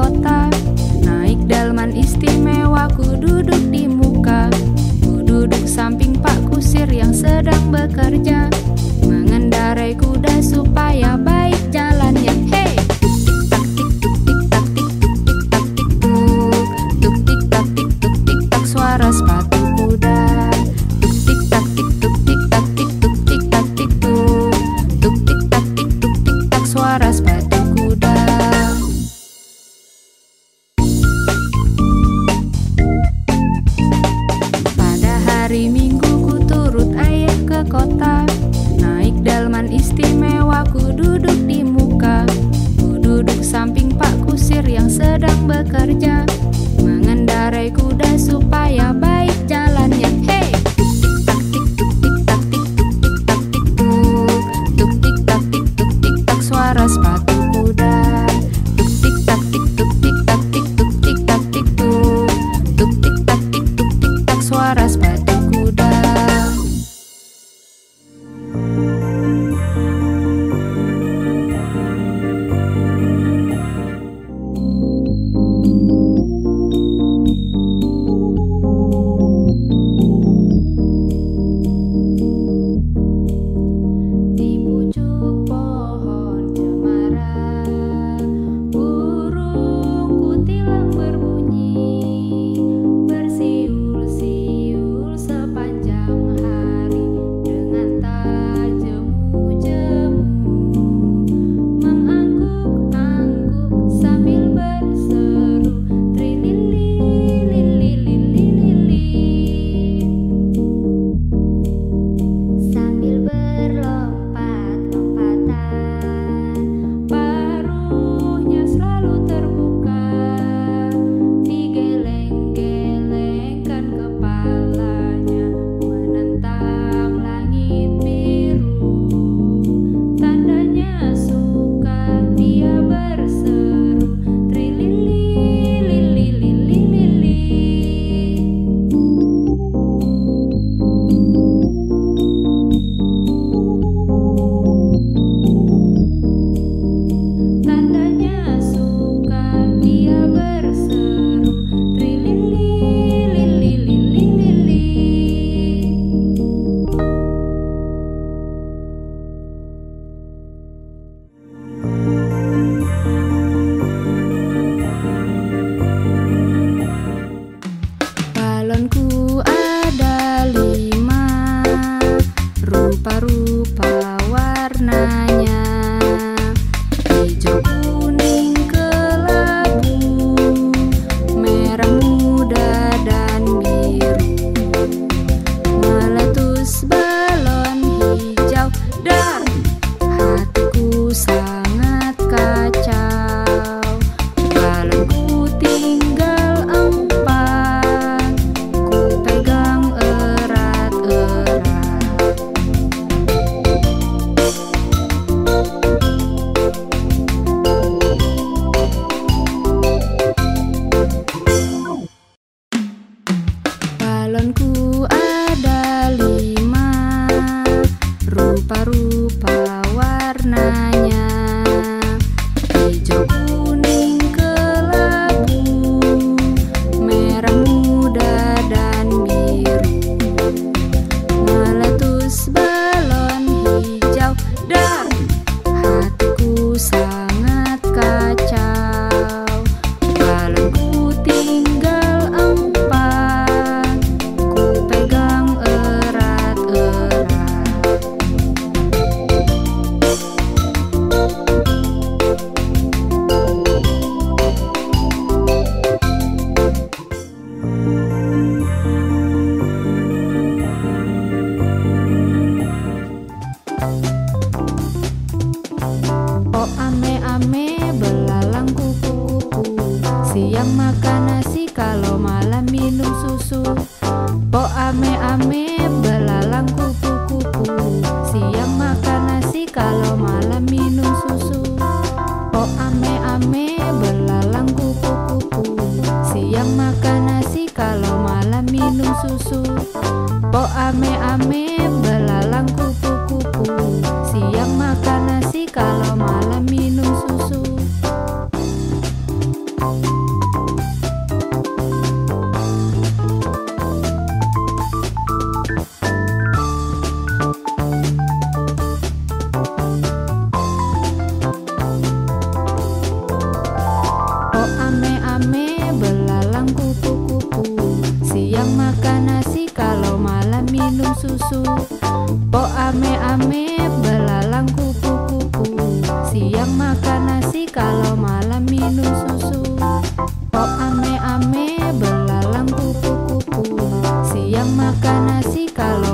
kota. Naik dalman istimewa ku duduk di muka. Ku duduk samping pak kusir yang sedang bekerja. Siang makan nasi kalau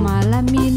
malam minum